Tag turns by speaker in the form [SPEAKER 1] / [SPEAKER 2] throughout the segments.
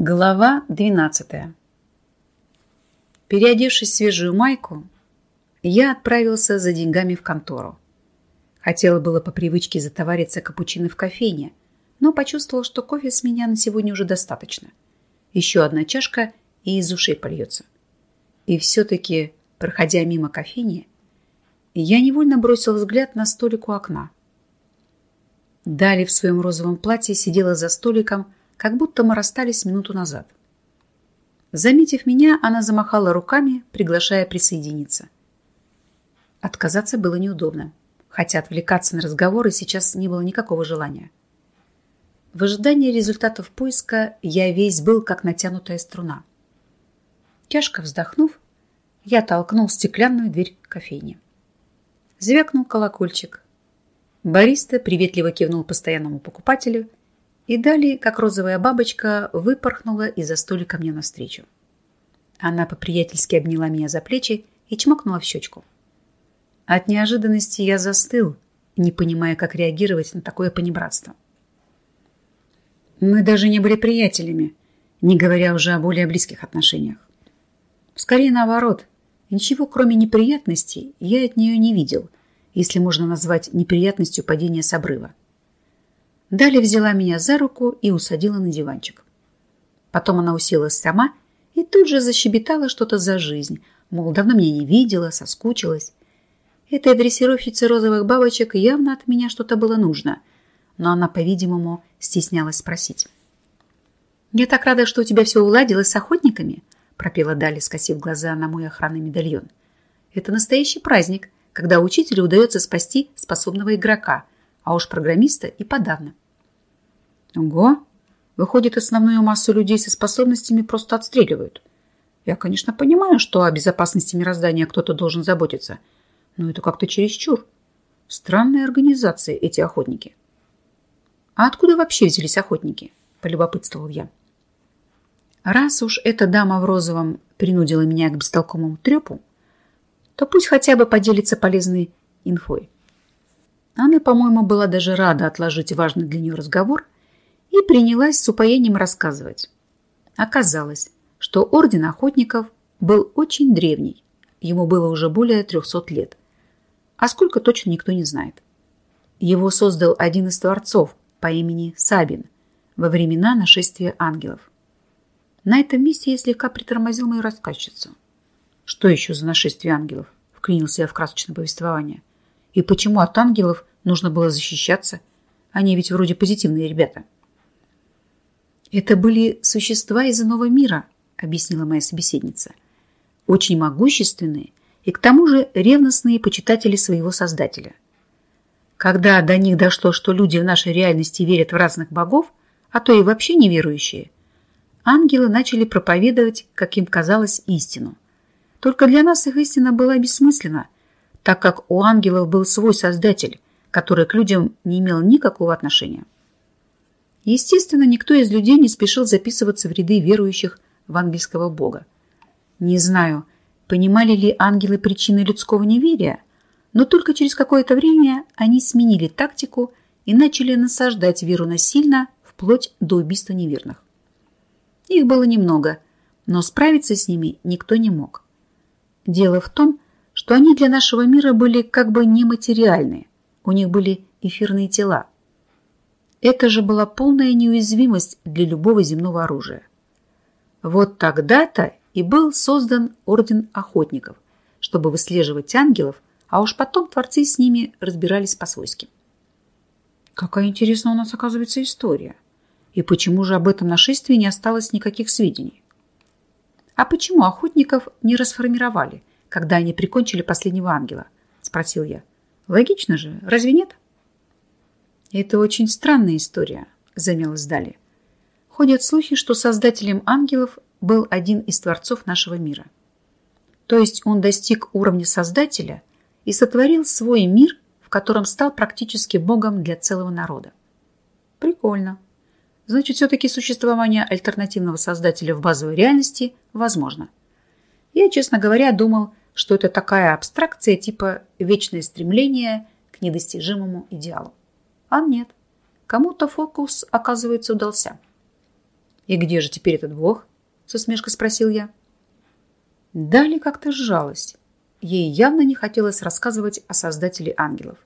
[SPEAKER 1] Глава 12 Переодевшись в свежую майку, я отправился за деньгами в контору. Хотела было по привычке затовариться капучино в кофейне, но почувствовал, что кофе с меня на сегодня уже достаточно. Еще одна чашка и из ушей польется. И все-таки, проходя мимо кофейни, я невольно бросил взгляд на столик у окна. Дали в своем розовом платье сидела за столиком, как будто мы расстались минуту назад. Заметив меня, она замахала руками, приглашая присоединиться. Отказаться было неудобно, хотя отвлекаться на разговоры сейчас не было никакого желания. В ожидании результатов поиска я весь был, как натянутая струна. Тяжко вздохнув, я толкнул стеклянную дверь кофейни. Звякнул колокольчик. Бариста приветливо кивнул постоянному покупателю и далее, как розовая бабочка, выпорхнула из-за столика мне навстречу. Она по-приятельски обняла меня за плечи и чмокнула в щечку. От неожиданности я застыл, не понимая, как реагировать на такое понебратство. Мы даже не были приятелями, не говоря уже о более близких отношениях. Скорее наоборот, ничего кроме неприятностей я от нее не видел, если можно назвать неприятностью падения с обрыва. Далее взяла меня за руку и усадила на диванчик. Потом она уселась сама и тут же защебетала что-то за жизнь, мол, давно меня не видела, соскучилась. Этой дрессировщице розовых бабочек явно от меня что-то было нужно, но она, по-видимому, стеснялась спросить. «Я так рада, что у тебя все уладилось с охотниками», пропела Дали, скосив глаза на мой охранный медальон. «Это настоящий праздник, когда учителю удается спасти способного игрока – а уж программиста и подавно. Ого! Выходит, основную массу людей со способностями просто отстреливают. Я, конечно, понимаю, что о безопасности мироздания кто-то должен заботиться, но это как-то чересчур. Странные организации эти охотники. А откуда вообще взялись охотники? Полюбопытствовал я. Раз уж эта дама в розовом принудила меня к бестолковому трепу, то пусть хотя бы поделится полезной инфой. Она, по-моему, была даже рада отложить важный для нее разговор и принялась с упоением рассказывать. Оказалось, что Орден Охотников был очень древний. Ему было уже более 300 лет. А сколько точно никто не знает. Его создал один из творцов по имени Сабин во времена нашествия ангелов. На этом месте я слегка притормозил мою рассказчицу. Что еще за нашествие ангелов? Вклинился я в красочное повествование. И почему от ангелов нужно было защищаться? Они ведь вроде позитивные ребята. Это были существа из иного мира, объяснила моя собеседница. Очень могущественные и к тому же ревностные почитатели своего создателя. Когда до них дошло, что люди в нашей реальности верят в разных богов, а то и вообще неверующие, ангелы начали проповедовать, как им казалось, истину. Только для нас их истина была бессмысленна, так как у ангелов был свой создатель, который к людям не имел никакого отношения. Естественно, никто из людей не спешил записываться в ряды верующих в ангельского бога. Не знаю, понимали ли ангелы причины людского неверия, но только через какое-то время они сменили тактику и начали насаждать веру насильно вплоть до убийства неверных. Их было немного, но справиться с ними никто не мог. Дело в том, что они для нашего мира были как бы нематериальные. У них были эфирные тела. Это же была полная неуязвимость для любого земного оружия. Вот тогда-то и был создан Орден Охотников, чтобы выслеживать ангелов, а уж потом творцы с ними разбирались по-свойски. Какая интересная у нас, оказывается, история. И почему же об этом нашествии не осталось никаких сведений? А почему охотников не расформировали? Когда они прикончили последнего ангела?» – спросил я. «Логично же, разве нет?» «Это очень странная история», – замялась Дали. «Ходят слухи, что создателем ангелов был один из творцов нашего мира. То есть он достиг уровня создателя и сотворил свой мир, в котором стал практически богом для целого народа. Прикольно. Значит, все-таки существование альтернативного создателя в базовой реальности возможно. Я, честно говоря, думал, что это такая абстракция типа вечное стремление к недостижимому идеалу. А нет, кому-то фокус, оказывается, удался. «И где же теперь этот бог?» – с усмешкой спросил я. Дали как-то сжалась. Ей явно не хотелось рассказывать о создателе ангелов.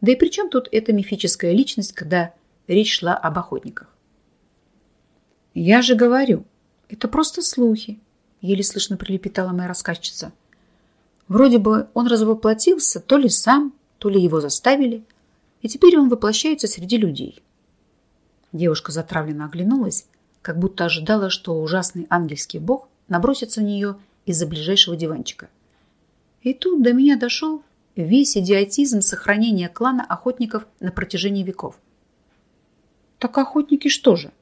[SPEAKER 1] Да и при чем тут эта мифическая личность, когда речь шла об охотниках? «Я же говорю, это просто слухи», — еле слышно прилепетала моя рассказчица. Вроде бы он развоплотился то ли сам, то ли его заставили, и теперь он воплощается среди людей. Девушка затравленно оглянулась, как будто ожидала, что ужасный ангельский бог набросится на нее из-за ближайшего диванчика. И тут до меня дошел весь идиотизм сохранения клана охотников на протяжении веков. Так охотники что же?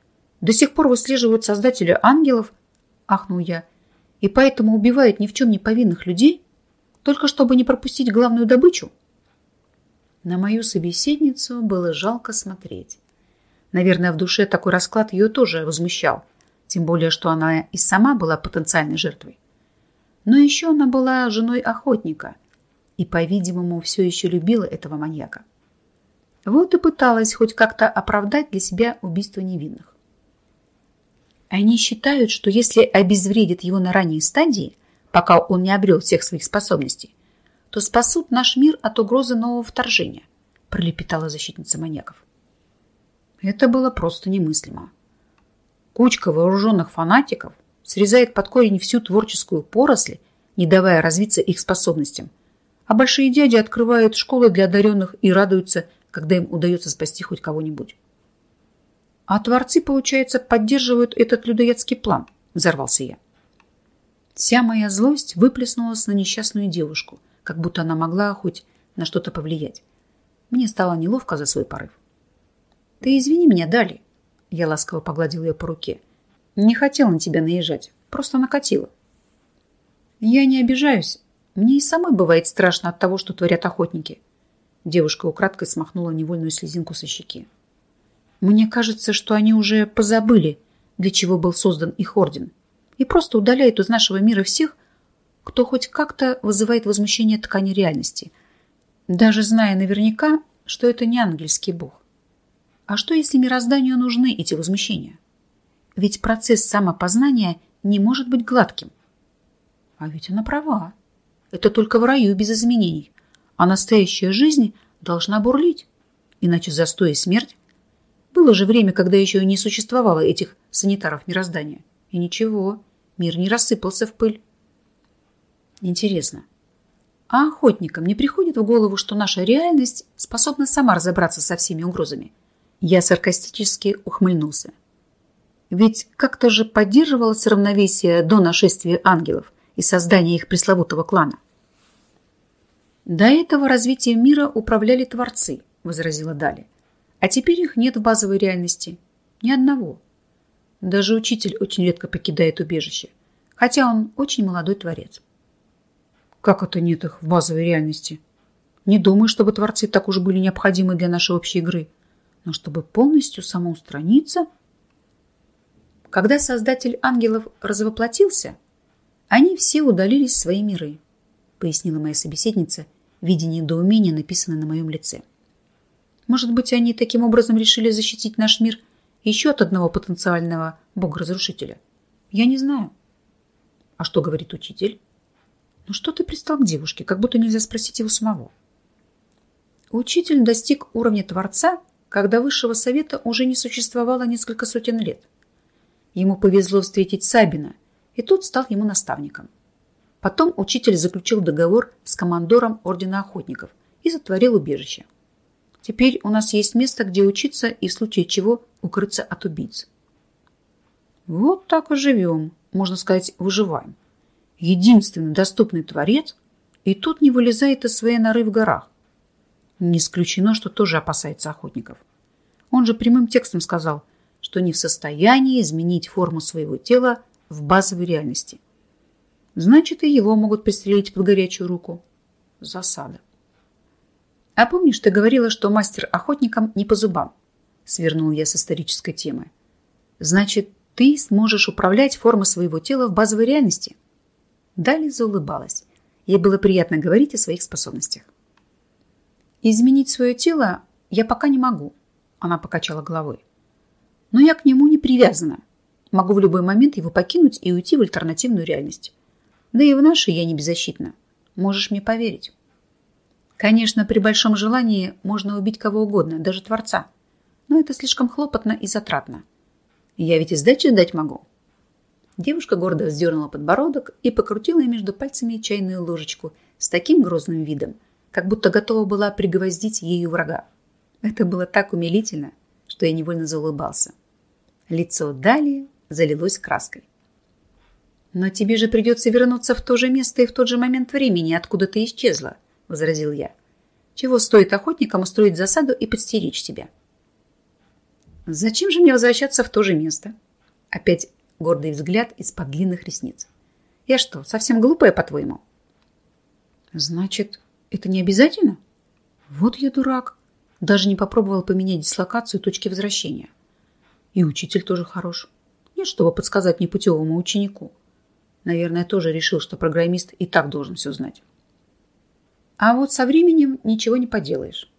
[SPEAKER 1] До сих пор выслеживают создателя ангелов, ахнул я, и поэтому убивают ни в чем не повинных людей, только чтобы не пропустить главную добычу? На мою собеседницу было жалко смотреть. Наверное, в душе такой расклад ее тоже возмущал, тем более, что она и сама была потенциальной жертвой. Но еще она была женой охотника и, по-видимому, все еще любила этого маньяка. Вот и пыталась хоть как-то оправдать для себя убийство невинных. Они считают, что если обезвредят его на ранней стадии, пока он не обрел всех своих способностей, то спасут наш мир от угрозы нового вторжения, пролепетала защитница маньяков. Это было просто немыслимо. Кучка вооруженных фанатиков срезает под корень всю творческую поросль, не давая развиться их способностям. А большие дяди открывают школы для одаренных и радуются, когда им удается спасти хоть кого-нибудь. А творцы, получается, поддерживают этот людоедский план, взорвался я. Вся моя злость выплеснулась на несчастную девушку, как будто она могла хоть на что-то повлиять. Мне стало неловко за свой порыв. «Ты извини меня, Дали», — я ласково погладил ее по руке. «Не хотел на тебя наезжать, просто накатила». «Я не обижаюсь. Мне и самой бывает страшно от того, что творят охотники». Девушка украдкой смахнула невольную слезинку со щеки. Мне кажется, что они уже позабыли, для чего был создан их орден, и просто удаляют из нашего мира всех, кто хоть как-то вызывает возмущение ткани реальности, даже зная наверняка, что это не ангельский бог. А что, если мирозданию нужны эти возмущения? Ведь процесс самопознания не может быть гладким. А ведь она права. Это только в раю без изменений. А настоящая жизнь должна бурлить. Иначе застой и смерть было же время, когда еще не существовало этих санитаров мироздания. И ничего, мир не рассыпался в пыль. Интересно, а охотникам не приходит в голову, что наша реальность способна сама разобраться со всеми угрозами? Я саркастически ухмыльнулся. Ведь как-то же поддерживалось равновесие до нашествия ангелов и создания их пресловутого клана. До этого развитием мира управляли творцы, возразила Дали. А теперь их нет в базовой реальности. Ни одного. Даже учитель очень редко покидает убежище, хотя он очень молодой творец. Как это нет их в базовой реальности? Не думаю, чтобы творцы так уж были необходимы для нашей общей игры. Но чтобы полностью самоустраниться... Когда создатель ангелов развоплотился, они все удалились в свои миры, пояснила моя собеседница, видя недоумение, написанное на моем лице. Может быть, они таким образом решили защитить наш мир еще от одного потенциального бога-разрушителя? Я не знаю. А что говорит учитель? Ну что ты пристал к девушке, как будто нельзя спросить его самого? Учитель достиг уровня Творца, когда высшего совета уже не существовало несколько сотен лет. Ему повезло встретить Сабина, и тот стал ему наставником. Потом учитель заключил договор с командором Ордена Охотников и затворил убежище. Теперь у нас есть место, где учиться и в случае чего укрыться от убийц. Вот так и живем, можно сказать, выживаем. Единственный доступный творец и тут не вылезает из своей норы в горах. Не исключено, что тоже опасается охотников. Он же прямым текстом сказал, что не в состоянии изменить форму своего тела в базовой реальности. Значит, и его могут пристрелить под горячую руку. Засада. А помнишь, ты говорила, что мастер охотникам не по зубам? Свернул я с исторической темы. Значит, ты сможешь управлять формой своего тела в базовой реальности? Дали заулыбалась. Ей было приятно говорить о своих способностях. Изменить свое тело я пока не могу, она покачала головой. Но я к нему не привязана. Могу в любой момент его покинуть и уйти в альтернативную реальность. Да и в нашей я не беззащитна. Можешь мне поверить. Конечно, при большом желании можно убить кого угодно, даже Творца. Но это слишком хлопотно и затратно. Я ведь и сдачи дать могу. Девушка гордо вздернула подбородок и покрутила между пальцами чайную ложечку с таким грозным видом, как будто готова была пригвоздить ею врага. Это было так умилительно, что я невольно заулыбался. Лицо Дали залилось краской. «Но тебе же придется вернуться в то же место и в тот же момент времени, откуда ты исчезла», — возразил я. «Чего стоит охотникам устроить засаду и подстеречь тебя?» «Зачем же мне возвращаться в то же место?» Опять гордый взгляд из-под длинных ресниц. «Я что, совсем глупая, по-твоему?» «Значит, это не обязательно?» «Вот я дурак. Даже не попробовал поменять дислокацию точки возвращения. И учитель тоже хорош. Нет, чтобы подсказать непутевому ученику. Наверное, тоже решил, что программист и так должен все знать. А вот со временем ничего не поделаешь.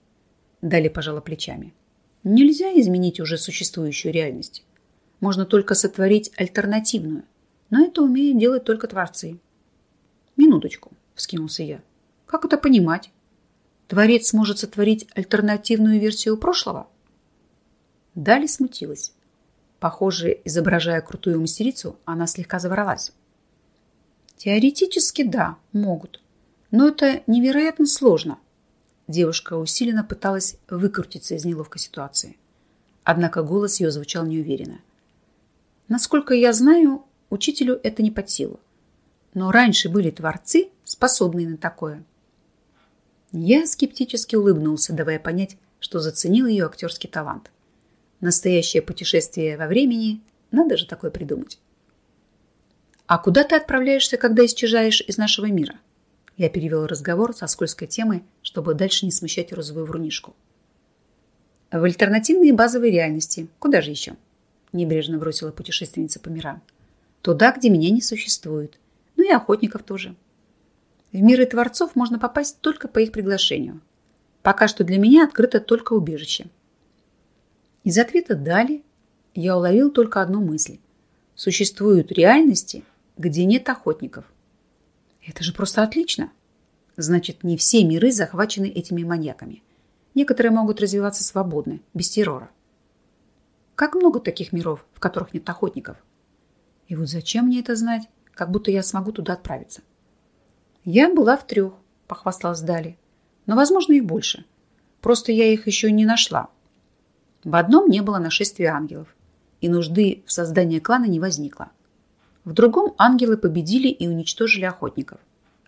[SPEAKER 1] Дали пожала плечами. Нельзя изменить уже существующую реальность. Можно только сотворить альтернативную. Но это умеют делать только творцы. Минуточку, вскинулся я. Как это понимать? Творец сможет сотворить альтернативную версию прошлого? Дали смутилась. Похоже, изображая крутую мастерицу, она слегка заворалась. Теоретически да, могут. Но это невероятно сложно. Девушка усиленно пыталась выкрутиться из неловкой ситуации. Однако голос ее звучал неуверенно. Насколько я знаю, учителю это не под силу. Но раньше были творцы, способные на такое. Я скептически улыбнулся, давая понять, что заценил ее актерский талант. Настоящее путешествие во времени, надо же такое придумать. «А куда ты отправляешься, когда исчезаешь из нашего мира?» Я перевел разговор со скользкой темы, чтобы дальше не смущать розовую врунишку. «В альтернативные базовые реальности. Куда же еще?» Небрежно бросила путешественница по мирам. «Туда, где меня не существует. Ну и охотников тоже. В миры творцов можно попасть только по их приглашению. Пока что для меня открыто только убежище». Из ответа «Дали» я уловил только одну мысль. Существуют реальности, где нет охотников. Это же просто отлично. Значит, не все миры захвачены этими маньяками. Некоторые могут развиваться свободно, без террора. Как много таких миров, в которых нет охотников? И вот зачем мне это знать, как будто я смогу туда отправиться? Я была в трех, похвасталась Дали. Но, возможно, их больше. Просто я их еще не нашла. В одном не было нашествия ангелов, и нужды в создании клана не возникло. В другом ангелы победили и уничтожили охотников.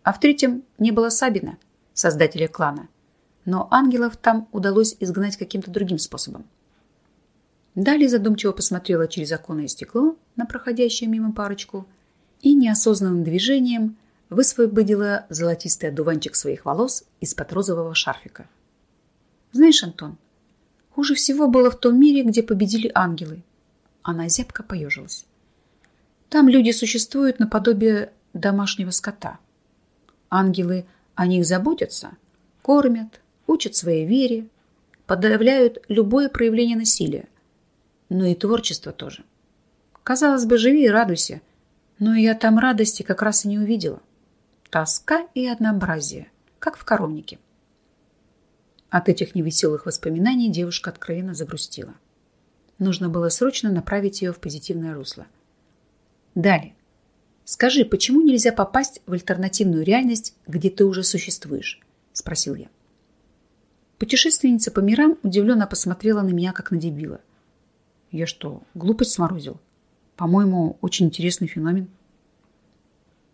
[SPEAKER 1] А в третьем не было Сабина, создателя клана. Но ангелов там удалось изгнать каким-то другим способом. Далее задумчиво посмотрела через оконное стекло на проходящую мимо парочку и неосознанным движением высвободила золотистый одуванчик своих волос из-под розового шарфика. «Знаешь, Антон, хуже всего было в том мире, где победили ангелы». Она зябко поежилась. Там люди существуют наподобие домашнего скота. Ангелы о них заботятся, кормят, учат своей вере, подавляют любое проявление насилия. Но и творчество тоже. Казалось бы, живи и радуйся, но я там радости как раз и не увидела. Тоска и однообразие, как в коровнике. От этих невеселых воспоминаний девушка откровенно загрустила. Нужно было срочно направить ее в позитивное русло – Далее. Скажи, почему нельзя попасть в альтернативную реальность, где ты уже существуешь? Спросил я. Путешественница по мирам удивленно посмотрела на меня, как на дебила. Я что, глупость сморозил? По-моему, очень интересный феномен.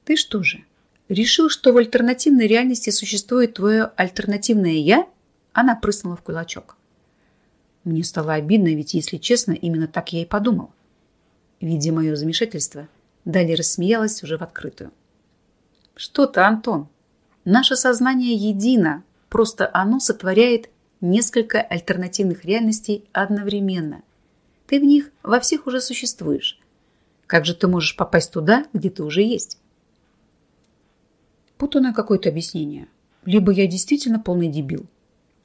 [SPEAKER 1] Ты что же, решил, что в альтернативной реальности существует твое альтернативное «я»? Она прыснула в кулачок. Мне стало обидно, ведь, если честно, именно так я и подумал. Видя мое замешательство, Дали рассмеялась уже в открытую. «Что ты, Антон? Наше сознание едино, просто оно сотворяет несколько альтернативных реальностей одновременно. Ты в них во всех уже существуешь. Как же ты можешь попасть туда, где ты уже есть?» Путанное какое-то объяснение. Либо я действительно полный дебил.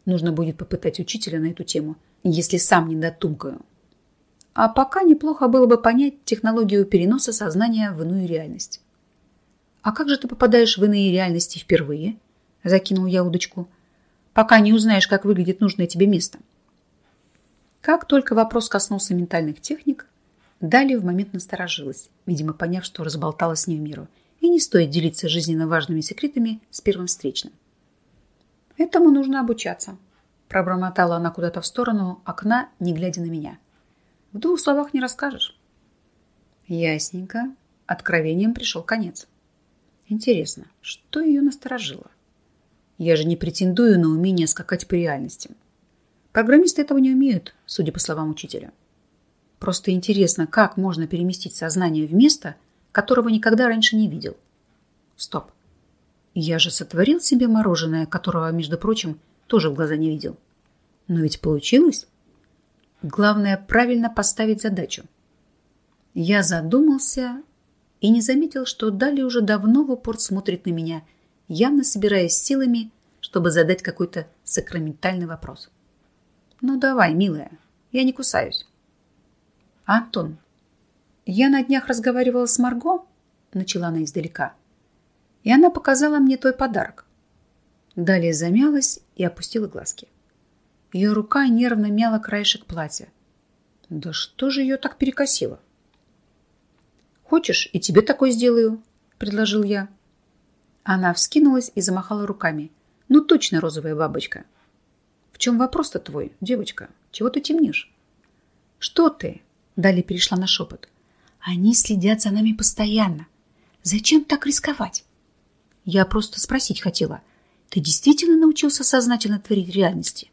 [SPEAKER 1] Нужно будет попытать учителя на эту тему, если сам не дотумкаю. А пока неплохо было бы понять технологию переноса сознания в иную реальность. «А как же ты попадаешь в иные реальности впервые?» – закинул я удочку. «Пока не узнаешь, как выглядит нужное тебе место». Как только вопрос коснулся ментальных техник, Далее в момент насторожилась, видимо, поняв, что разболталась не в миру, и не стоит делиться жизненно важными секретами с первым встречным. «Этому нужно обучаться», – пробормотала она куда-то в сторону окна, не глядя на меня. «В двух словах не расскажешь». Ясненько. Откровением пришел конец. Интересно, что ее насторожило? Я же не претендую на умение скакать по реальности. Программисты этого не умеют, судя по словам учителя. Просто интересно, как можно переместить сознание в место, которого никогда раньше не видел. Стоп. Я же сотворил себе мороженое, которого, между прочим, тоже в глаза не видел. Но ведь получилось. Главное правильно поставить задачу. Я задумался и не заметил, что Дали уже давно в упор смотрит на меня, явно собираясь силами, чтобы задать какой-то сакраментальный вопрос. «Ну давай, милая, я не кусаюсь». «Антон, я на днях разговаривала с Марго», — начала она издалека, «и она показала мне твой подарок». Далее замялась и опустила глазки. Ее рука нервно мяла краешек платья. Да что же ее так перекосило? «Хочешь, и тебе такой сделаю?» — предложил я. Она вскинулась и замахала руками. «Ну точно розовая бабочка!» «В чем вопрос-то твой, девочка? Чего ты темнишь?» «Что ты?» Далее перешла на шепот. Они следят за нами постоянно. Зачем так рисковать? Я просто спросить хотела. Ты действительно научился сознательно творить реальности?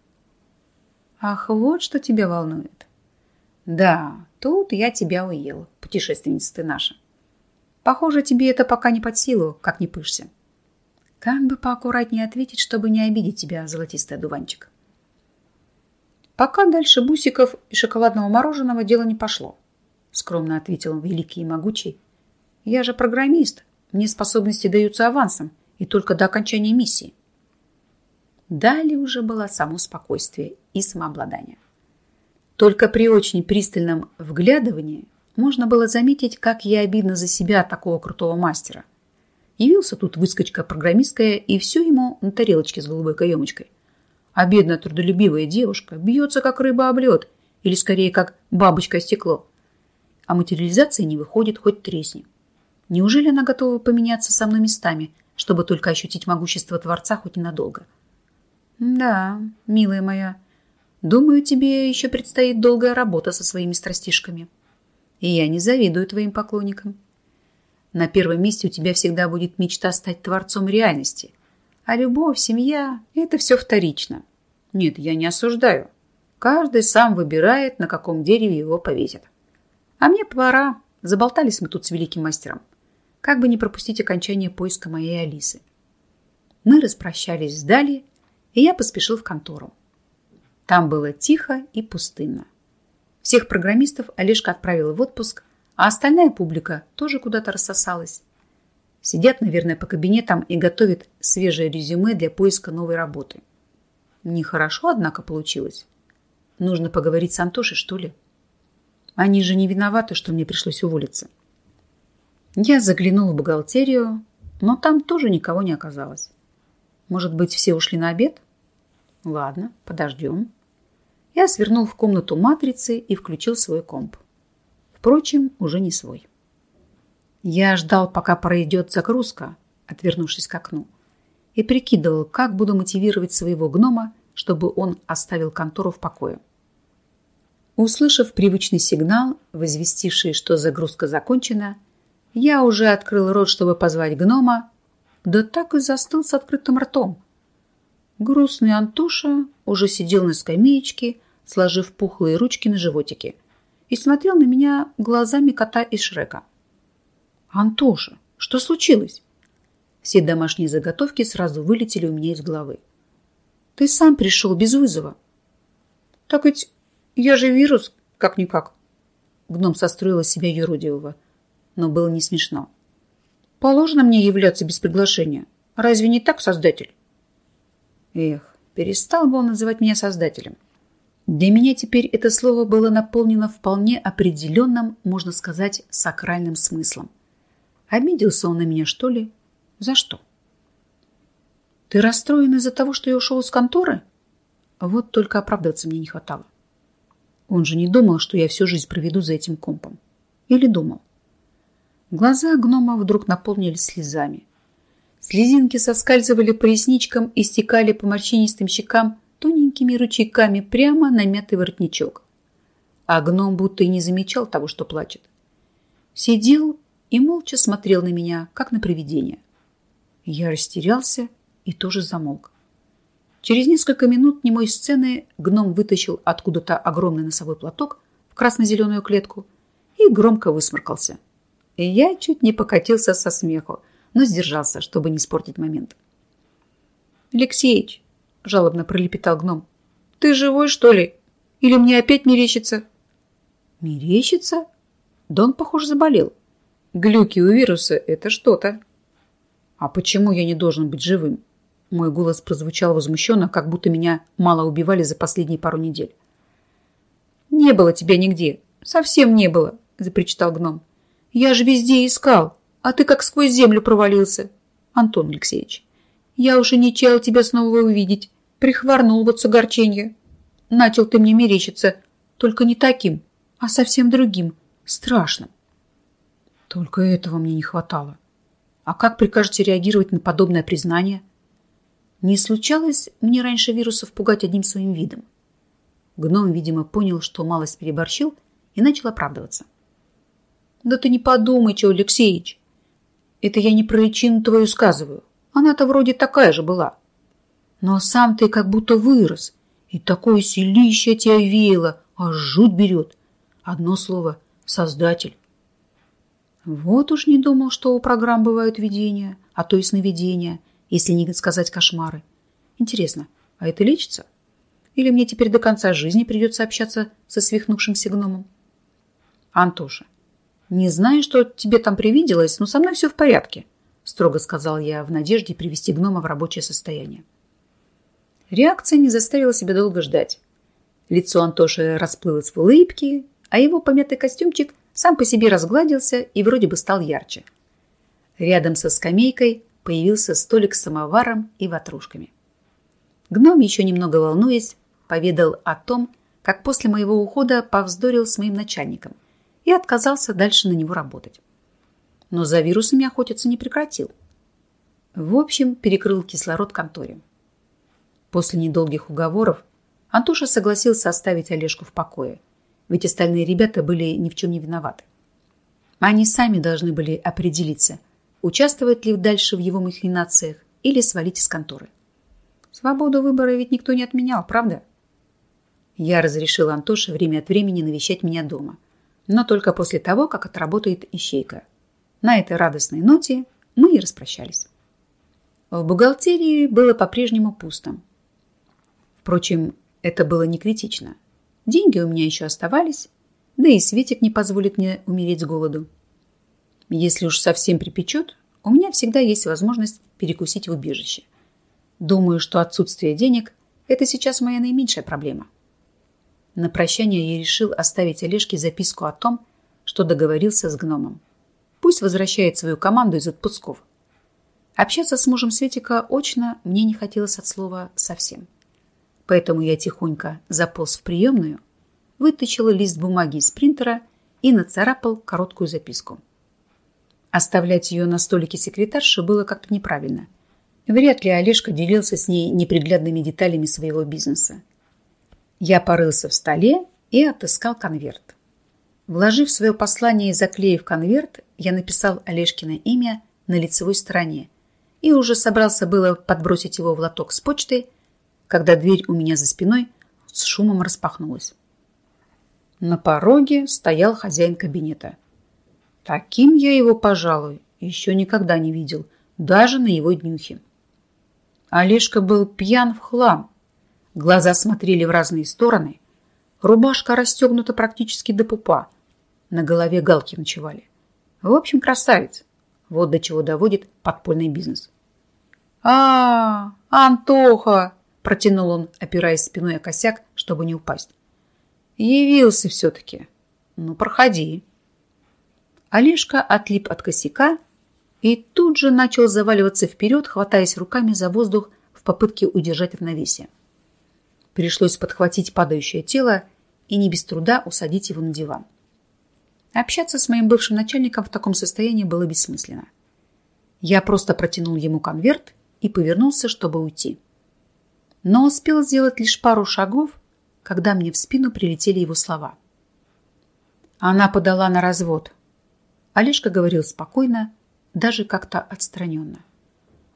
[SPEAKER 1] Ах, вот что тебя волнует. Да, тут я тебя уел, путешественница ты наша. Похоже, тебе это пока не под силу, как не пышься. Как бы поаккуратнее ответить, чтобы не обидеть тебя, золотистый одуванчик. Пока дальше бусиков и шоколадного мороженого дело не пошло, скромно ответил великий и могучий. Я же программист, мне способности даются авансом и только до окончания миссии. Далее уже было само спокойствие и самообладание. Только при очень пристальном вглядывании можно было заметить, как я обидно за себя такого крутого мастера. Явился тут выскочка программистская, и все ему на тарелочке с голубой каемочкой. А бедная трудолюбивая девушка бьется, как рыба об лед, или скорее, как бабочка о стекло. А материализация не выходит, хоть тресни. Неужели она готова поменяться со мной местами, чтобы только ощутить могущество Творца хоть ненадолго? Да, милая моя, думаю, тебе еще предстоит долгая работа со своими страстишками. И я не завидую твоим поклонникам. На первом месте у тебя всегда будет мечта стать творцом реальности. А любовь, семья – это все вторично. Нет, я не осуждаю. Каждый сам выбирает, на каком дереве его повесят. А мне пора. Заболтались мы тут с великим мастером. Как бы не пропустить окончание поиска моей Алисы. Мы распрощались с Дали, и я поспешил в контору. Там было тихо и пустынно. Всех программистов Олежка отправил в отпуск, а остальная публика тоже куда-то рассосалась. Сидят, наверное, по кабинетам и готовят свежее резюме для поиска новой работы. Нехорошо, однако, получилось. Нужно поговорить с Антошей, что ли? Они же не виноваты, что мне пришлось уволиться. Я заглянул в бухгалтерию, но там тоже никого не оказалось. Может быть, все ушли на обед? Ладно, подождем. Я свернул в комнату матрицы и включил свой комп. Впрочем, уже не свой. Я ждал, пока пройдет загрузка, отвернувшись к окну и прикидывал, как буду мотивировать своего гнома, чтобы он оставил контору в покое. Услышав привычный сигнал, возвестивший, что загрузка закончена, я уже открыл рот, чтобы позвать гнома, да так и застыл с открытым ртом. Грустный Антоша уже сидел на скамеечке, сложив пухлые ручки на животике, и смотрел на меня глазами кота из Шрека. «Антоша, что случилось?» Все домашние заготовки сразу вылетели у меня из головы. Ты сам пришел без вызова. Так ведь я же вирус, как-никак. Гном состроил из себя юродивого, но было не смешно. Положено мне являться без приглашения. Разве не так, создатель? Эх, перестал бы он называть меня создателем. Для меня теперь это слово было наполнено вполне определенным, можно сказать, сакральным смыслом. Обиделся он на меня, что ли? За что? Ты расстроен из-за того, что я ушел из конторы? Вот только оправдываться мне не хватало. Он же не думал, что я всю жизнь проведу за этим компом. Или думал? Глаза гнома вдруг наполнились слезами. Слезинки соскальзывали по ресничкам и стекали по морщинистым щекам тоненькими ручейками прямо на мятый воротничок. А гном будто и не замечал того, что плачет. Сидел и молча смотрел на меня, как на привидение. Я растерялся и тоже замолк. Через несколько минут немой сцены гном вытащил откуда-то огромный носовой платок в красно-зеленую клетку и громко высморкался. И я чуть не покатился со смеху, но сдержался, чтобы не испортить момент. «Алексеич, — жалобно пролепетал гном. «Ты живой, что ли? Или мне опять мерещится?» «Мерещится? Да он, похоже, заболел. Глюки у вируса — это что-то». «А почему я не должен быть живым?» Мой голос прозвучал возмущенно, как будто меня мало убивали за последние пару недель. «Не было тебя нигде. Совсем не было», — запричитал гном. «Я же везде искал, а ты как сквозь землю провалился. Антон Алексеевич, я уже не чаял тебя снова увидеть. Прихворнул вот с огорченья. Начал ты мне мерещиться. Только не таким, а совсем другим. Страшным. Только этого мне не хватало. А как прикажете реагировать на подобное признание? Не случалось мне раньше вирусов пугать одним своим видом. Гном, видимо, понял, что малость переборщил, и начал оправдываться. «Да ты не подумай, что, Алексеич. Это я не про личину твою сказываю. Она-то вроде такая же была. Но сам ты как будто вырос, и такое силище тебя веяло, аж жуть берет. Одно слово — создатель. Вот уж не думал, что у программ бывают видения, а то и сновидения, если не сказать кошмары. Интересно, а это лечится? Или мне теперь до конца жизни придется общаться со свихнувшимся гномом? Антоша, не знаю, что тебе там привиделось, но со мной все в порядке строго сказал я в надежде привести гнома в рабочее состояние. Реакция не заставила себя долго ждать. Лицо Антоши расплылось в улыбке, а его помятый костюмчик сам по себе разгладился и вроде бы стал ярче. Рядом со скамейкой появился столик с самоваром и ватрушками. Гном, еще немного волнуясь, поведал о том, как после моего ухода повздорил с моим начальником и отказался дальше на него работать но за вирусами охотиться не прекратил. В общем, перекрыл кислород конторе. После недолгих уговоров Антоша согласился оставить Олежку в покое, ведь остальные ребята были ни в чем не виноваты. Они сами должны были определиться, участвовать ли дальше в его махинациях или свалить из конторы. Свободу выбора ведь никто не отменял, правда? Я разрешил Антоше время от времени навещать меня дома, но только после того, как отработает ищейка – на этой радостной ноте мы и распрощались. В бухгалтерии было по-прежнему пусто. Впрочем, это было не критично. Деньги у меня еще оставались, да и Светик не позволит мне умереть с голоду. Если уж совсем припечет, у меня всегда есть возможность перекусить в убежище. Думаю, что отсутствие денег – это сейчас моя наименьшая проблема. На прощание я решил оставить Олежке записку о том, что договорился с гномом. Пусть возвращает свою команду из отпусков. Общаться с мужем Светика очно мне не хотелось от слова совсем. Поэтому я тихонько заполз в приемную, вытащил лист бумаги из принтера и нацарапал короткую записку. Оставлять ее на столике секретарши было как-то неправильно. Вряд ли Олежка делился с ней неприглядными деталями своего бизнеса. Я порылся в столе и отыскал конверт. Вложив свое послание и заклеив конверт, я написал Олежкино имя на лицевой стороне и уже собрался было подбросить его в лоток с почтой, когда дверь у меня за спиной с шумом распахнулась. На пороге стоял хозяин кабинета. Таким я его, пожалуй, еще никогда не видел, даже на его днюхе. Олежка был пьян в хлам. Глаза смотрели в разные стороны. Рубашка расстегнута практически до пупа – на голове галки ночевали. В общем, красавец. Вот до чего доводит подпольный бизнес. а, -а Антоха!» – протянул он, опираясь спиной о косяк, чтобы не упасть. Явился все-таки. Ну, проходи. Олежка отлип от косяка и тут же начал заваливаться вперед, хватаясь руками за воздух в попытке удержать равновесие. Пришлось подхватить падающее тело и не без труда усадить его на диван. Общаться с моим бывшим начальником в таком состоянии было бессмысленно. Я просто протянул ему конверт и повернулся, чтобы уйти. Но успел сделать лишь пару шагов, когда мне в спину прилетели его слова. Она подала на развод. Олежка говорил спокойно, даже как-то отстраненно.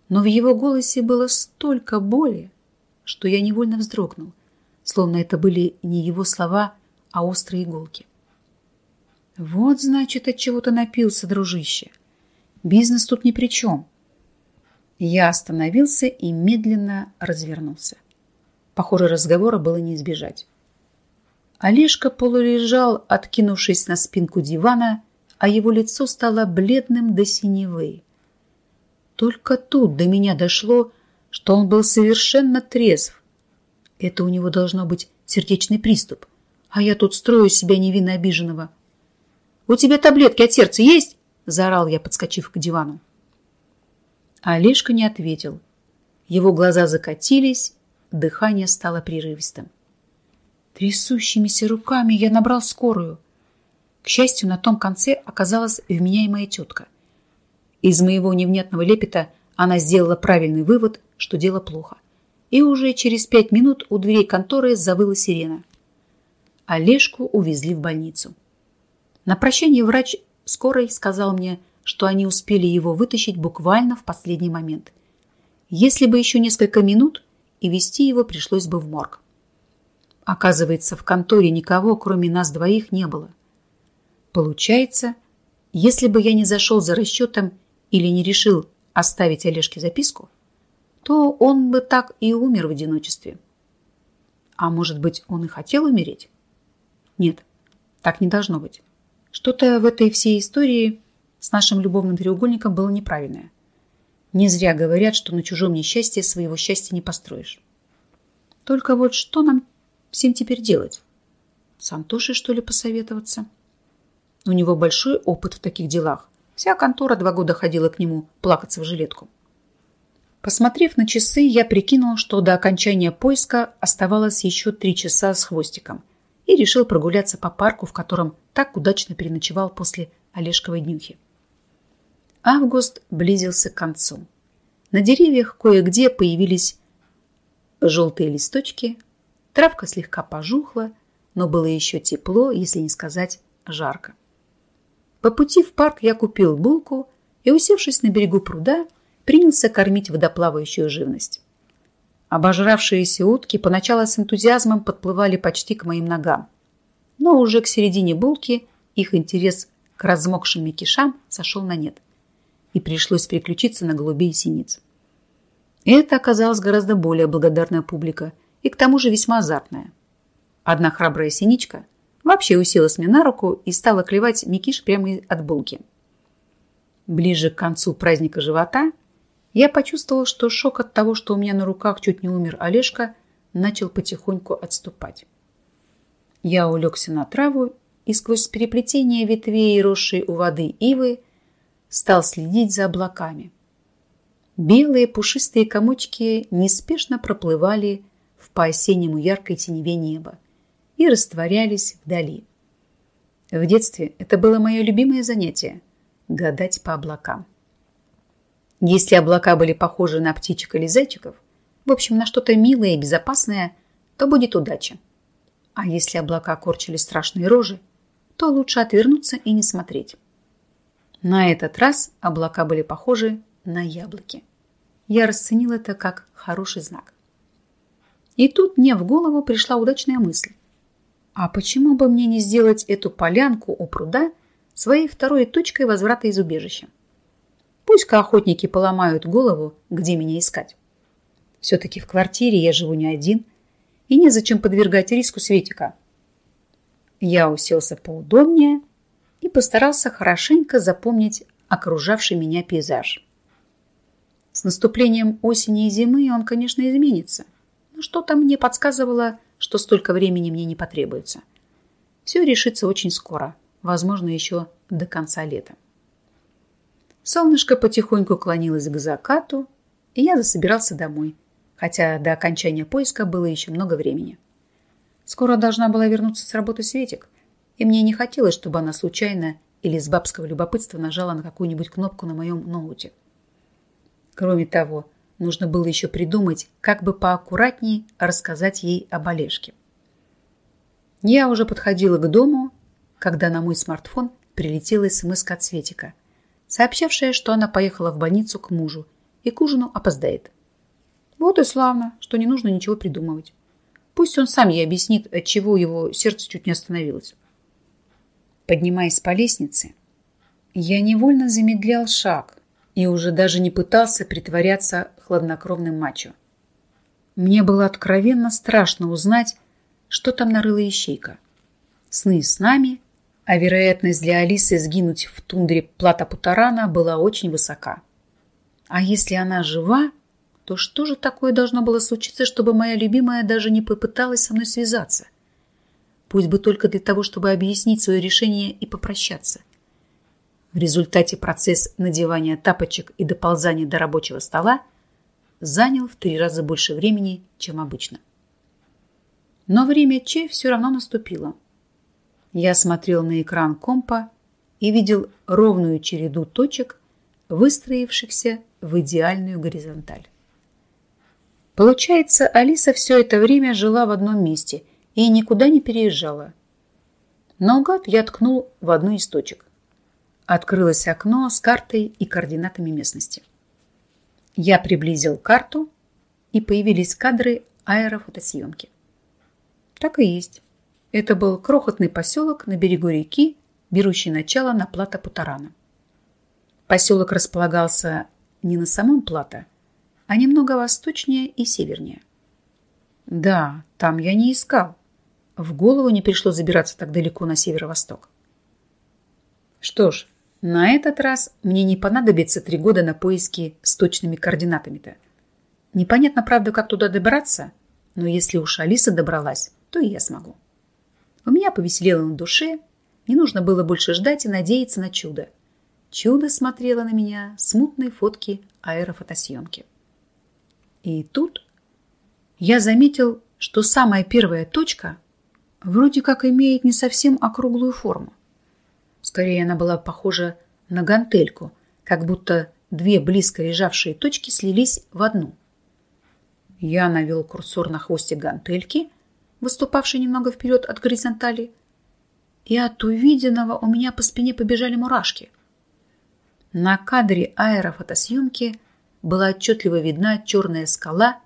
[SPEAKER 1] Но в его голосе было столько боли, что я невольно вздрогнул, словно это были не его слова, а острые иголки. Вот, значит, от чего то напился, дружище. Бизнес тут ни при чем. Я остановился и медленно развернулся. Похоже, разговора было не избежать. Олежка полулежал, откинувшись на спинку дивана, а его лицо стало бледным до синевы. Только тут до меня дошло, что он был совершенно трезв. Это у него должно быть сердечный приступ, а я тут строю себя невинно обиженного. «У тебя таблетки от сердца есть?» – заорал я, подскочив к дивану. Олежка не ответил. Его глаза закатились, дыхание стало прерывистым. Трясущимися руками я набрал скорую. К счастью, на том конце оказалась вменяемая тетка. Из моего невнятного лепета она сделала правильный вывод, что дело плохо. И уже через пять минут у дверей конторы завыла сирена. Олежку увезли в больницу. На прощание врач скорой сказал мне, что они успели его вытащить буквально в последний момент. Если бы еще несколько минут, и вести его пришлось бы в морг. Оказывается, в конторе никого, кроме нас двоих, не было. Получается, если бы я не зашел за расчетом или не решил оставить Олежке записку, то он бы так и умер в одиночестве. А может быть, он и хотел умереть? Нет, так не должно быть. Что-то в этой всей истории с нашим любовным треугольником было неправильное. Не зря говорят, что на чужом несчастье своего счастья не построишь. Только вот что нам всем теперь делать? С Антошей, что ли, посоветоваться? У него большой опыт в таких делах. Вся контора два года ходила к нему плакаться в жилетку. Посмотрев на часы, я прикинул, что до окончания поиска оставалось еще три часа с хвостиком и решил прогуляться по парку, в котором так удачно переночевал после Олежковой днюхи. Август близился к концу. На деревьях кое-где появились желтые листочки, Травка слегка пожухла, но было еще тепло, если не сказать жарко. По пути в парк я купил булку и, усевшись на берегу пруда, принялся кормить водоплавающую живность. Обожравшиеся утки поначалу с энтузиазмом подплывали почти к моим ногам, но уже к середине булки их интерес к размокшим мякишам сошел на нет, и пришлось переключиться на голубей и синиц. Это оказалась гораздо более благодарная публика – и к тому же весьма азартная. Одна храбрая синичка вообще уселась мне на руку и стала клевать мякиш прямо от булки. Ближе к концу праздника живота я почувствовал, что шок от того, что у меня на руках чуть не умер Олежка, начал потихоньку отступать. Я улегся на траву и сквозь переплетение ветвей, росшей у воды ивы, стал следить за облаками. Белые пушистые комочки неспешно проплывали в по-осеннему яркой теневе неба и растворялись вдали. В детстве это было мое любимое занятие – гадать по облакам. Если облака были похожи на птичек или зайчиков, в общем, на что-то милое и безопасное, то будет удача. А если облака корчили страшные рожи, то лучше отвернуться и не смотреть. На этот раз облака были похожи на яблоки. Я расценил это как хороший знак. И тут мне в голову пришла удачная мысль. А почему бы мне не сделать эту полянку у пруда своей второй точкой возврата из убежища? Пусть-ка охотники поломают голову, где меня искать. Все-таки в квартире я живу не один, и незачем подвергать риску Светика. Я уселся поудобнее и постарался хорошенько запомнить окружавший меня пейзаж. С наступлением осени и зимы он, конечно, изменится что-то мне подсказывало, что столько времени мне не потребуется. Все решится очень скоро, возможно, еще до конца лета. Солнышко потихоньку клонилось к закату, и я засобирался домой, хотя до окончания поиска было еще много времени. Скоро должна была вернуться с работы Светик, и мне не хотелось, чтобы она случайно или с бабского любопытства нажала на какую-нибудь кнопку на моем ноуте. Кроме того, нужно было еще придумать, как бы поаккуратнее рассказать ей об Олежке. Я уже подходила к дому, когда на мой смартфон прилетела смс от Светика, сообщавшая, что она поехала в больницу к мужу и к ужину опоздает. Вот и славно, что не нужно ничего придумывать. Пусть он сам ей объяснит, от чего его сердце чуть не остановилось. Поднимаясь по лестнице, я невольно замедлял шаг и уже даже не пытался притворяться хладнокровным мачо. Мне было откровенно страшно узнать, что там нарыла ищейка. Сны с нами, а вероятность для Алисы сгинуть в тундре плата Путарана была очень высока. А если она жива, то что же такое должно было случиться, чтобы моя любимая даже не попыталась со мной связаться? Пусть бы только для того, чтобы объяснить свое решение и попрощаться. В результате процесс надевания тапочек и доползания до рабочего стола занял в три раза больше времени, чем обычно. Но время Че все равно наступило. Я смотрел на экран компа и видел ровную череду точек, выстроившихся в идеальную горизонталь. Получается, Алиса все это время жила в одном месте и никуда не переезжала. Наугад я ткнул в одну из точек. Открылось окно с картой и координатами местности. Я приблизил карту, и появились кадры аэрофотосъемки. Так и есть. Это был крохотный поселок на берегу реки, берущий начало на плато Путарана. Поселок располагался не на самом плато, а немного восточнее и севернее. Да, там я не искал. В голову не пришло забираться так далеко на северо-восток. Что ж, на этот раз мне не понадобится три года на поиски с точными координатами-то. Непонятно, правда, как туда добраться, но если уж Алиса добралась, то и я смогу. У меня повеселело на душе, не нужно было больше ждать и надеяться на чудо. Чудо смотрело на меня смутные фотки аэрофотосъемки. И тут я заметил, что самая первая точка вроде как имеет не совсем округлую форму. Скорее, она была похожа на гантельку, как будто две близко лежавшие точки слились в одну. Я навел курсор на хвосте гантельки – выступавший немного вперед от горизонтали, и от увиденного у меня по спине побежали мурашки. На кадре аэрофотосъемки была отчетливо видна черная скала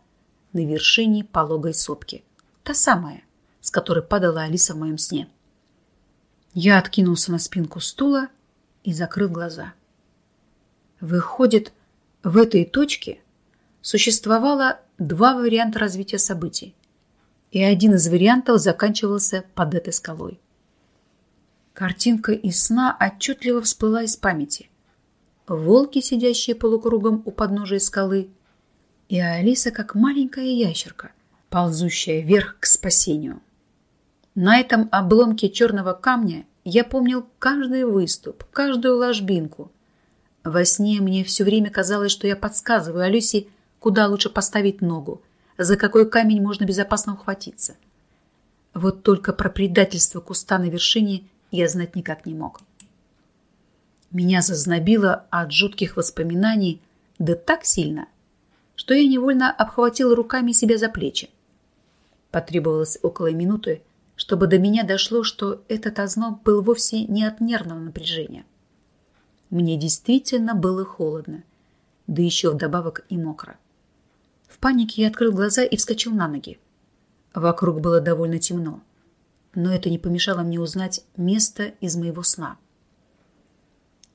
[SPEAKER 1] на вершине пологой сопки. Та самая, с которой падала Алиса в моем сне. Я откинулся на спинку стула и закрыл глаза. Выходит, в этой точке существовало два варианта развития событий и один из вариантов заканчивался под этой скалой. Картинка из сна отчетливо всплыла из памяти. Волки, сидящие полукругом у подножия скалы, и Алиса как маленькая ящерка, ползущая вверх к спасению. На этом обломке черного камня я помнил каждый выступ, каждую ложбинку. Во сне мне все время казалось, что я подсказываю Алисе, куда лучше поставить ногу, за какой камень можно безопасно ухватиться. Вот только про предательство куста на вершине я знать никак не мог. Меня зазнобило от жутких воспоминаний, да так сильно, что я невольно обхватил руками себя за плечи. Потребовалось около минуты, чтобы до меня дошло, что этот озноб был вовсе не от нервного напряжения. Мне действительно было холодно, да еще вдобавок и мокро. В панике я открыл глаза и вскочил на ноги. Вокруг было довольно темно, но это не помешало мне узнать место из моего сна.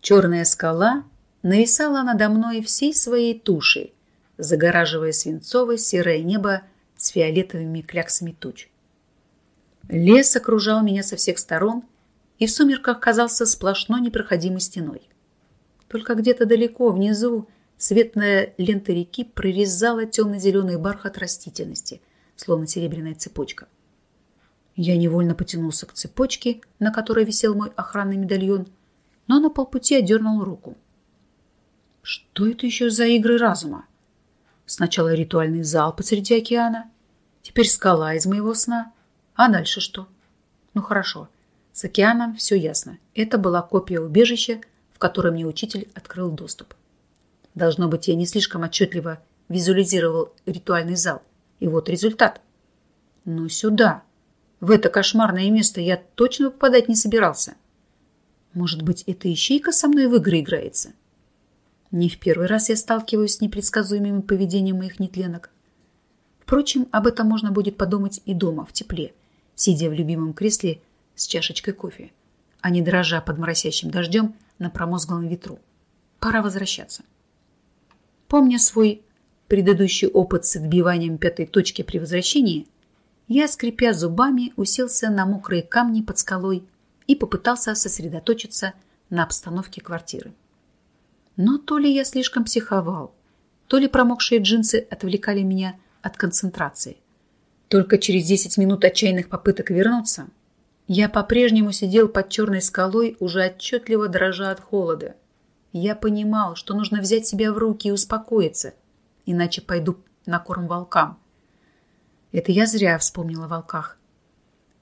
[SPEAKER 1] Черная скала нависала надо мной всей своей тушей, загораживая свинцовое серое небо с фиолетовыми кляксами туч. Лес окружал меня со всех сторон и в сумерках казался сплошной непроходимой стеной. Только где-то далеко внизу Светная лента реки прорезала темно-зеленый бархат растительности, словно серебряная цепочка. Я невольно потянулся к цепочке, на которой висел мой охранный медальон, но на полпути отдернул руку. Что это еще за игры разума? Сначала ритуальный зал посреди океана, теперь скала из моего сна. А дальше что? Ну хорошо, с океаном все ясно. Это была копия убежища, в которое мне учитель открыл доступ. Должно быть, я не слишком отчетливо визуализировал ритуальный зал. И вот результат. Ну сюда, в это кошмарное место я точно попадать не собирался. Может быть, эта ищейка со мной в игры играется? Не в первый раз я сталкиваюсь с непредсказуемым поведением моих нетленок. Впрочем, об этом можно будет подумать и дома, в тепле, сидя в любимом кресле с чашечкой кофе, а не дрожа под моросящим дождем на промозглом ветру. Пора возвращаться. Помня свой предыдущий опыт с отбиванием пятой точки при возвращении, я, скрипя зубами, уселся на мокрые камни под скалой и попытался сосредоточиться на обстановке квартиры. Но то ли я слишком психовал, то ли промокшие джинсы отвлекали меня от концентрации. Только через 10 минут отчаянных попыток вернуться я по-прежнему сидел под черной скалой, уже отчетливо дрожа от холода. Я понимал, что нужно взять себя в руки и успокоиться, иначе пойду на корм волкам. Это я зря вспомнила о волках.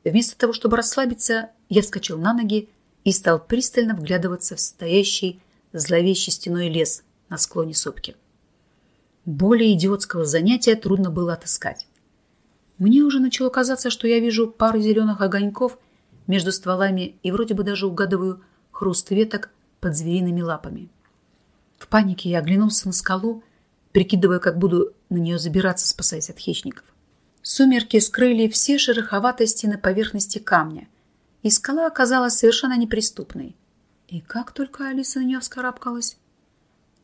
[SPEAKER 1] Вместо того, чтобы расслабиться, я вскочил на ноги и стал пристально вглядываться в стоящий зловещий стеной лес на склоне сопки. Более идиотского занятия трудно было отыскать. Мне уже начало казаться, что я вижу пару зеленых огоньков между стволами и вроде бы даже угадываю хруст веток под звериными лапами. В панике я оглянулся на скалу, прикидывая, как буду на нее забираться, спасаясь от хищников. Сумерки скрыли все шероховатости на поверхности камня, и скала оказалась совершенно неприступной. И как только Алиса на нее вскарабкалась?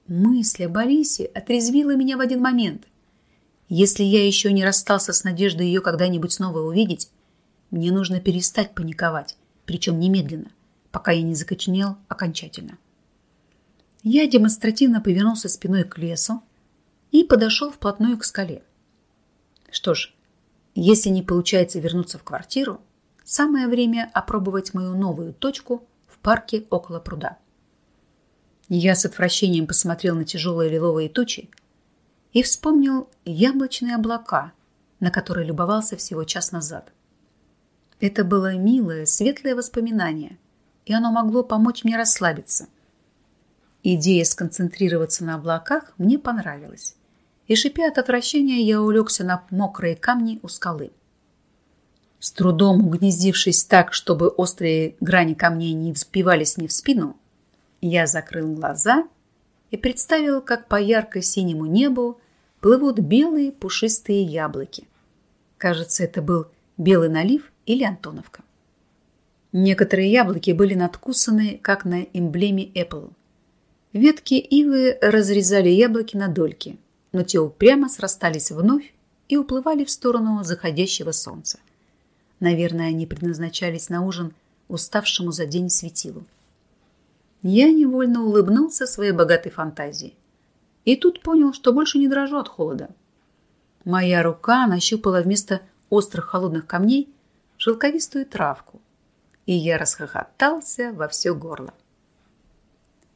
[SPEAKER 1] Мысль об Алисе отрезвила меня в один момент. Если я еще не расстался с надеждой ее когда-нибудь снова увидеть, мне нужно перестать паниковать, причем немедленно, пока я не закоченел окончательно. Я демонстративно повернулся спиной к лесу и подошел вплотную к скале. Что ж, если не получается вернуться в квартиру, самое время опробовать мою новую точку в парке около пруда. Я с отвращением посмотрел на тяжелые лиловые тучи и вспомнил яблочные облака, на которые любовался всего час назад. Это было милое, светлое воспоминание, и оно могло помочь мне расслабиться. Идея сконцентрироваться на облаках мне понравилась и, шипя от отвращения, я улегся на мокрые камни у скалы. С трудом угнездившись так, чтобы острые грани камней не вспивались мне в спину, я закрыл глаза и представил, как по ярко-синему небу плывут белые пушистые яблоки. Кажется, это был белый налив или Антоновка. Некоторые яблоки были надкусаны, как на эмблеме Apple. Ветки ивы разрезали яблоки на дольки – но те упрямо срастались вновь и уплывали в сторону заходящего солнца. Наверное, они предназначались на ужин уставшему за день светилу. Я невольно улыбнулся своей богатой фантазии. И тут понял, что больше не дрожу от холода. Моя рука нащупала вместо острых холодных камней шелковистую травку, и я расхохотался во все горло.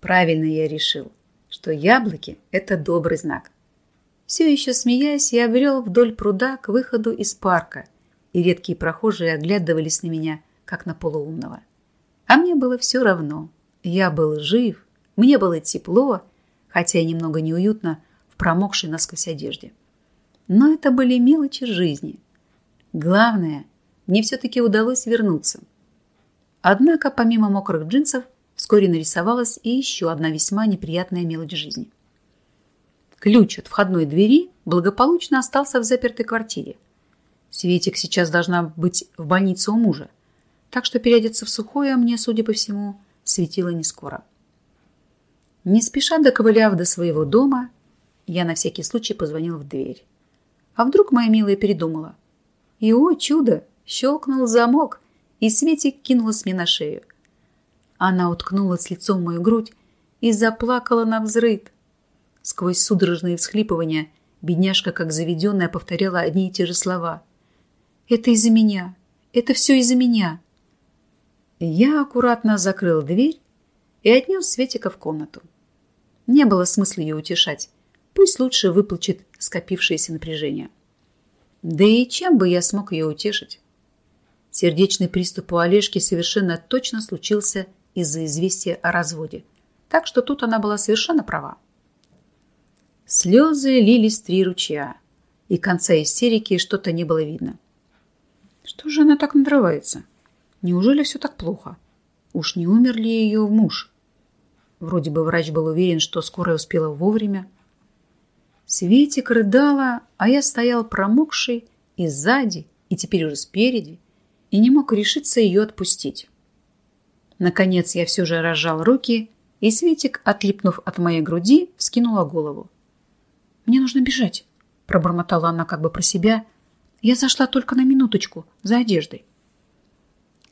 [SPEAKER 1] Правильно я решил, что яблоки – это добрый знак – все еще смеясь, я обрел вдоль пруда к выходу из парка, и редкие прохожие оглядывались на меня, как на полуумного. А мне было все равно. Я был жив, мне было тепло, хотя и немного неуютно в промокшей насквозь одежде. Но это были мелочи жизни. Главное, мне все-таки удалось вернуться. Однако, помимо мокрых джинсов, вскоре нарисовалась и еще одна весьма неприятная мелочь жизни – Ключ от входной двери благополучно остался в запертой квартире. Светик сейчас должна быть в больнице у мужа, так что переодеться в сухое мне, судя по всему, светило не скоро. Не спеша доковыляв до своего дома, я на всякий случай позвонил в дверь. А вдруг моя милая передумала? И, о чудо, щелкнул замок, и Светик кинулась мне на шею. Она уткнулась лицом мою грудь и заплакала на взрыв. Сквозь судорожные всхлипывания бедняжка, как заведенная, повторяла одни и те же слова. «Это из-за меня. Это все из-за меня. Я аккуратно закрыл дверь и отнес Светика в комнату. Не было смысла ее утешать. Пусть лучше выплачет скопившееся напряжение. Да и чем бы я смог ее утешить? Сердечный приступ у Олежки совершенно точно случился из-за известия о разводе. Так что тут она была совершенно права. Слезы лились три ручья, и конца истерики что-то не было видно. Что же она так надрывается? Неужели все так плохо? Уж не умер ли ее муж? Вроде бы врач был уверен, что скорая успела вовремя. Светик рыдала, а я стоял промокший и сзади, и теперь уже спереди, и не мог решиться ее отпустить. Наконец я все же разжал руки, и Светик, отлипнув от моей груди, вскинула голову. «Мне нужно бежать», – пробормотала она как бы про себя. «Я зашла только на минуточку, за одеждой».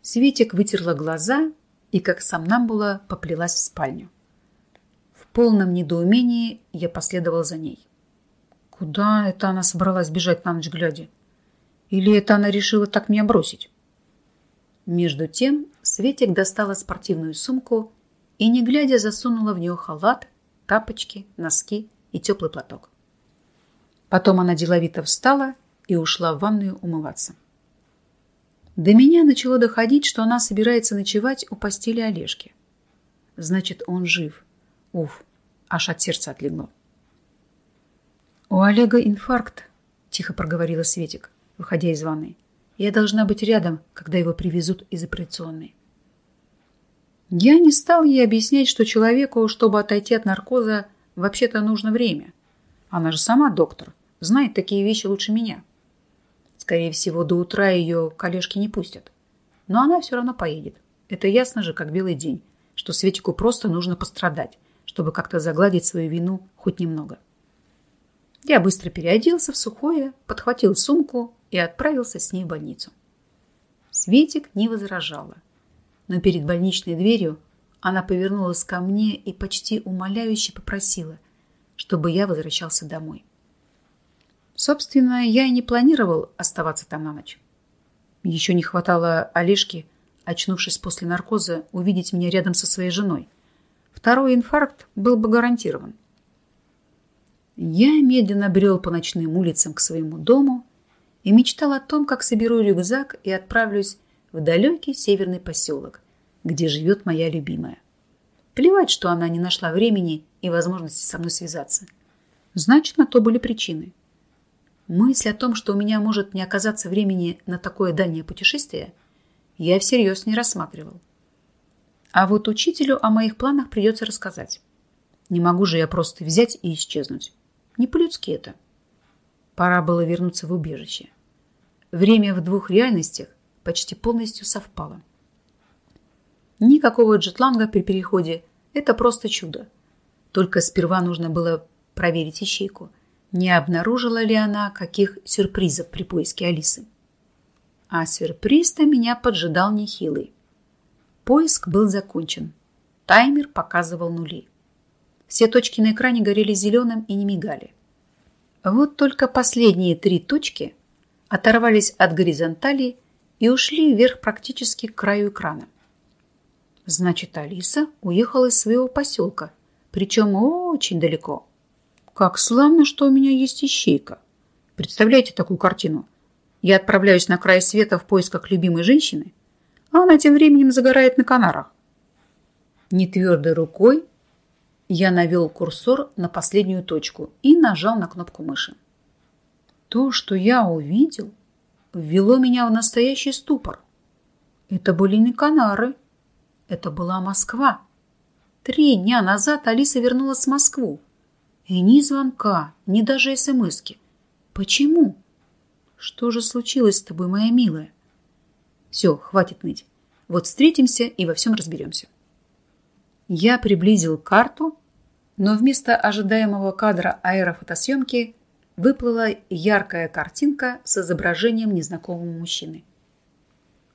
[SPEAKER 1] Светик вытерла глаза и, как сам нам было, поплелась в спальню. Полном недоумении я последовал за ней. Куда это она собралась бежать на ночь глядя? Или это она решила так меня бросить? Между тем Светик достала спортивную сумку и, не глядя, засунула в нее халат, тапочки, носки и теплый платок. Потом она деловито встала и ушла в ванную умываться. До меня начало доходить, что она собирается ночевать у постели Олежки. Значит, он жив. Уф, аж от сердца отлегло. «У Олега инфаркт», – тихо проговорила Светик, выходя из ванной. «Я должна быть рядом, когда его привезут из операционной». Я не стал ей объяснять, что человеку, чтобы отойти от наркоза, вообще-то нужно время. Она же сама доктор, знает такие вещи лучше меня. Скорее всего, до утра ее коллежки не пустят. Но она все равно поедет. Это ясно же, как белый день, что Светику просто нужно пострадать, чтобы как-то загладить свою вину хоть немного. Я быстро переоделся в сухое, подхватил сумку и отправился с ней в больницу. Светик не возражала. Но перед больничной дверью она повернулась ко мне и почти умоляюще попросила, чтобы я возвращался домой. Собственно, я и не планировал оставаться там на ночь. Еще не хватало Олежки, очнувшись после наркоза, увидеть меня рядом со своей женой. Второй инфаркт был бы гарантирован. Я медленно брел по ночным улицам к своему дому и мечтал о том, как соберу рюкзак и отправлюсь в далекий северный поселок, где живет моя любимая. Плевать, что она не нашла времени и возможности со мной связаться. Значит, на то были причины. Мысль о том, что у меня может не оказаться времени на такое дальнее путешествие, я всерьез не рассматривал. А вот учителю о моих планах придется рассказать. Не могу же я просто взять и исчезнуть. Не по-людски это. Пора было вернуться в убежище. Время в двух реальностях почти полностью совпало. Никакого джетланга при переходе – это просто чудо. Только сперва нужно было проверить ищейку – не обнаружила ли она каких сюрпризов при поиске Алисы. А сюрприз-то меня поджидал нехилый. Поиск был закончен. Таймер показывал нули. Все точки на экране горели зеленым и не мигали. Вот только последние три точки оторвались от горизонтали и ушли вверх практически к краю экрана. Значит, Алиса уехала из своего поселка, причем очень далеко. Как славно, что у меня есть ищейка. Представляете такую картину? Я отправляюсь на край света в поисках любимой женщины, а она тем временем загорает на Канарах. Нетвердой рукой я навел курсор на последнюю точку и нажал на кнопку мыши. То, что я увидел, ввело меня в настоящий ступор. Это были не Канары, это была Москва. Три дня назад Алиса вернулась в Москву. И ни звонка, ни даже смски. Почему? Что же случилось с тобой, моя милая? Все, хватит ныть. Вот встретимся и во всем разберемся. Я приблизил карту, но вместо ожидаемого кадра аэрофотосъемки выплыла яркая картинка с изображением незнакомого мужчины.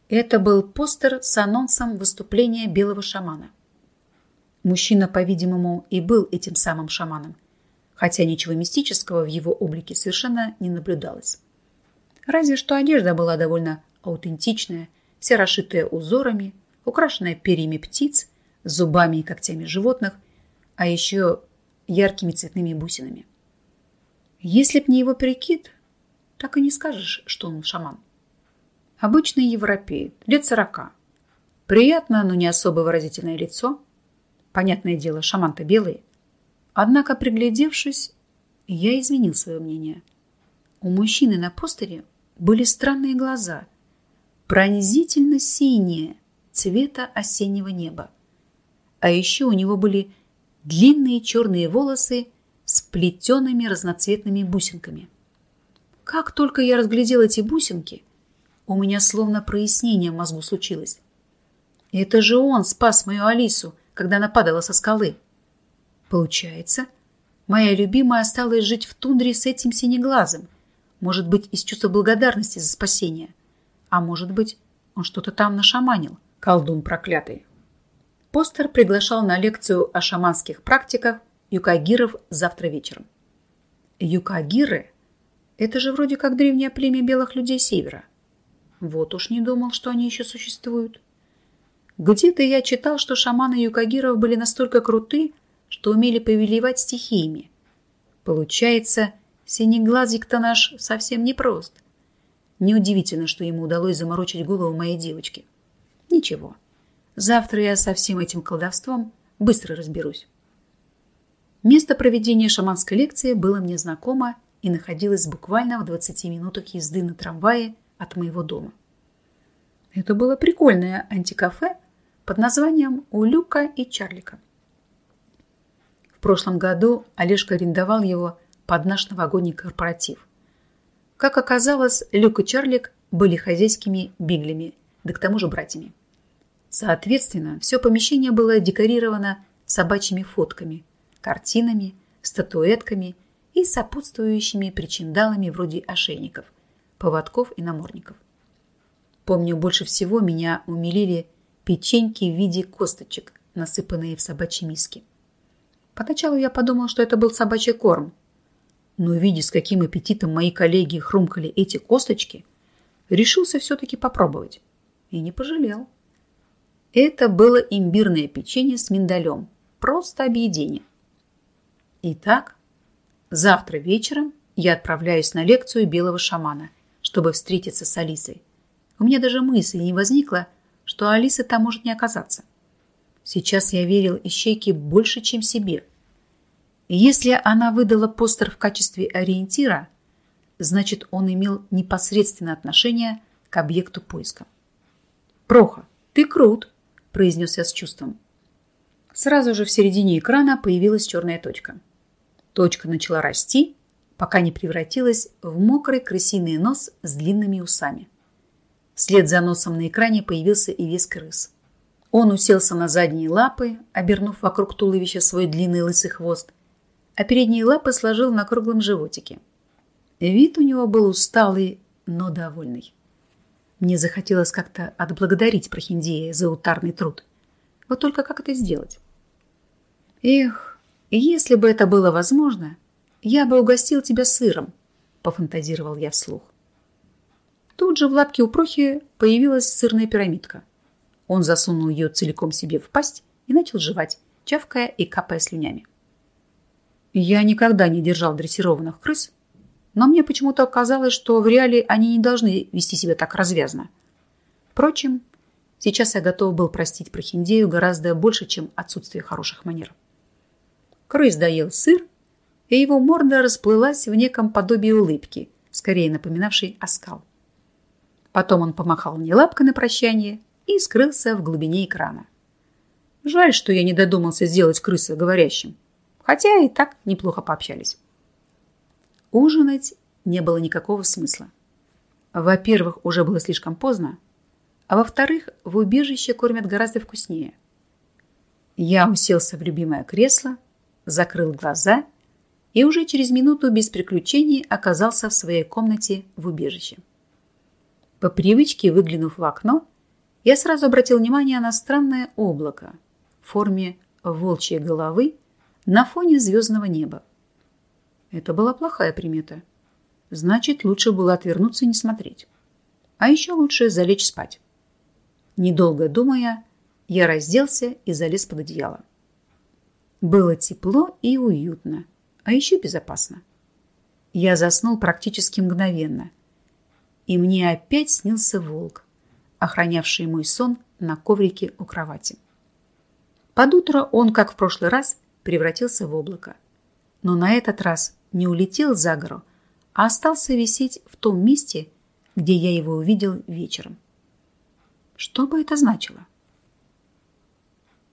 [SPEAKER 1] Это был постер с анонсом выступления белого шамана. Мужчина, по-видимому, и был этим самым шаманом, хотя ничего мистического в его облике совершенно не наблюдалось. Разве что одежда была довольно аутентичная, вся расшитая узорами, украшенная перьями птиц, зубами и когтями животных, а еще яркими цветными бусинами. Если б не его прикид, так и не скажешь, что он шаман. Обычный европеец, лет сорока. Приятно, но не особо выразительное лицо. Понятное дело, шаман-то белый. Однако, приглядевшись, я изменил свое мнение. У мужчины на постере были странные глаза, пронзительно синие, цвета осеннего неба. А еще у него были длинные черные волосы с плетеными разноцветными бусинками. Как только я разглядел эти бусинки, у меня словно прояснение в мозгу случилось. Это же он спас мою Алису, когда она падала со скалы. Получается, моя любимая осталась жить в тундре с этим синеглазым, может быть, из чувства благодарности за спасение. А может быть, он что-то там нашаманил, колдун проклятый. Постер приглашал на лекцию о шаманских практиках юкагиров завтра вечером. Юкагиры – это же вроде как древнее племя белых людей севера. Вот уж не думал, что они еще существуют. Где-то я читал, что шаманы юкагиров были настолько круты, что умели повелевать стихиями. Получается, синеглазик-то наш совсем непрост. Неудивительно, что ему удалось заморочить голову моей девочки. Ничего, Завтра я со всем этим колдовством быстро разберусь. Место проведения шаманской лекции было мне знакомо и находилось буквально в 20 минутах езды на трамвае от моего дома. Это было прикольное антикафе под названием «У Люка и Чарлика». В прошлом году Олежка арендовал его под наш новогодний корпоратив. Как оказалось, Люк и Чарлик были хозяйскими биглями, да к тому же братьями. Соответственно, все помещение было декорировано собачьими фотками, картинами, статуэтками и сопутствующими причиндалами вроде ошейников, поводков и намордников. Помню, больше всего меня умилили печеньки в виде косточек, насыпанные в собачьи миски. Поначалу я подумал, что это был собачий корм, но, видя, с каким аппетитом мои коллеги хрумкали эти косточки, решился все-таки попробовать. И не пожалел. Это было имбирное печенье с миндалем. Просто объедение. Итак, завтра вечером я отправляюсь на лекцию белого шамана, чтобы встретиться с Алисой. У меня даже мысли не возникло, что Алисы там может не оказаться. Сейчас я верил Ищейке больше, чем себе. Если она выдала постер в качестве ориентира, значит, он имел непосредственное отношение к объекту поиска. «Проха, ты крут!» произнес я с чувством. Сразу же в середине экрана появилась черная точка. Точка начала расти, пока не превратилась в мокрый крысиный нос с длинными усами. Вслед за носом на экране появился и весь крыс. Он уселся на задние лапы, обернув вокруг туловища свой длинный лысый хвост, а передние лапы сложил на круглом животике. Вид у него был усталый, но довольный. Мне захотелось как-то отблагодарить Прохиндея за утарный труд. Вот только как это сделать? Эх, если бы это было возможно, я бы угостил тебя сыром, пофантазировал я вслух. Тут же в лапке у Прохи появилась сырная пирамидка. Он засунул ее целиком себе в пасть и начал жевать, чавкая и капая слюнями. Я никогда не держал дрессированных крыс, но мне почему-то казалось, что в реале они не должны вести себя так развязно. Впрочем, сейчас я готов был простить Прохиндею гораздо больше, чем отсутствие хороших манер. Крыс доел сыр, и его морда расплылась в неком подобии улыбки, скорее напоминавшей оскал. Потом он помахал мне лапкой на прощание и скрылся в глубине экрана. Жаль, что я не додумался сделать крыса говорящим, хотя и так неплохо пообщались. Ужинать не было никакого смысла. Во-первых, уже было слишком поздно, а во-вторых, в убежище кормят гораздо вкуснее. Я уселся в любимое кресло, закрыл глаза и уже через минуту без приключений оказался в своей комнате в убежище. По привычке, выглянув в окно, я сразу обратил внимание на странное облако в форме волчьей головы на фоне звездного неба. Это была плохая примета. Значит, лучше было отвернуться и не смотреть. А еще лучше залечь спать. Недолго думая, я разделся и залез под одеяло. Было тепло и уютно, а еще безопасно. Я заснул практически мгновенно, и мне опять снился волк, охранявший мой сон на коврике у кровати. Под утро он, как в прошлый раз, превратился в облако. Но на этот раз не улетел за гору, а остался висеть в том месте, где я его увидел вечером. Что бы это значило?